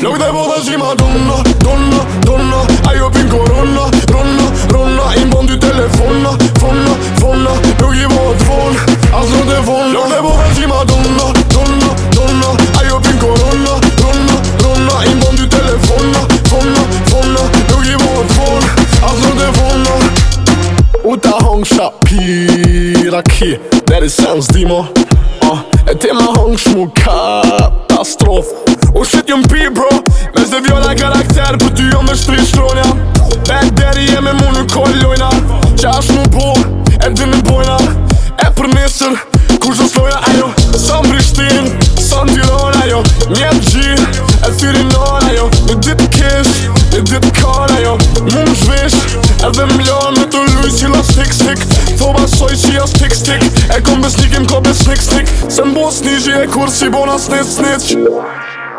Lëk dhe po dhe si ma donna, donna, donna pin korona, ronna, ronna I mbon ty telefonna, fonna, fonna Lëk i bo të fon, as në të fon Lëk dhe po dhe si ma donna, donna, donna pin korona, ronna, ronna I mbon ty telefonna, fonna, fonna Lëk i bo të fon, as në të fon U ta hong sha pira ki Dere sen zdimo uh, E te ma hong shmu katastrofa Oh shit jëm pi bro Me zë vjolla karakter Për po ty jëm dhe shtri shtronja Bad daddy jem e mu në kollojna Qa është mu bo E dhe në bojna E për nesër Kur zë sloja ajo Sa më brishtin Sa më tiron ajo Një të gji E thyri nor ajo Në ditë kish në ditë kar ajo Mu më zhvish Edhe më lon me të luj si la stik stik Thoba soj që a stik stik E kom besnikim ko besnik stik Se m'bo një gji e kur si bona snit snit Shhh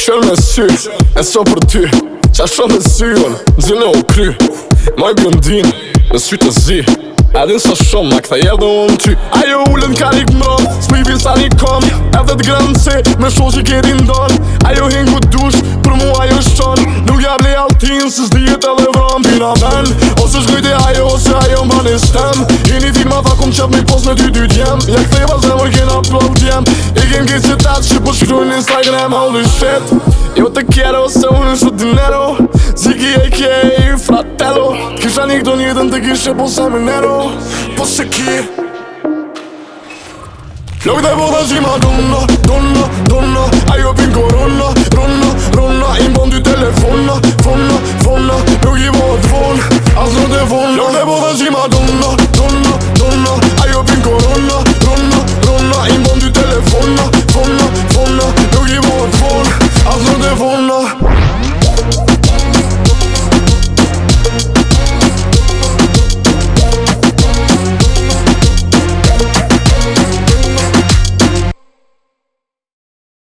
Shëllë me sy, e so për ty Qa shëllë me sy, unë, nëzile o kry Moj i blëndin, në sy të zi E din së shumë, a këta jelë o unë ty Ajo ullën ka një këmdo, s'pë i vilë sa një kom E dhe t'grënë se, me sho që ke din don Ajo hingu ku dush, për mu ajo shon Nuk ja ble altin, se zdi edhe të Pina men, ose shkujte ajo, ose ajo mba një shtem janë Qatë mi pos me ty dy djem Ja këthej pas dhe mërë kena plov djem I kem kej citat që po shkru në Instagram Holy shit Jo të kjero se unë shu dinero Ziki e kje fratello Kisha një këto njëtën të kishe po sa minero Po se ki Lëk dhe bodha zhima dunno, dunno, dunno Ajo pin korunno, dunno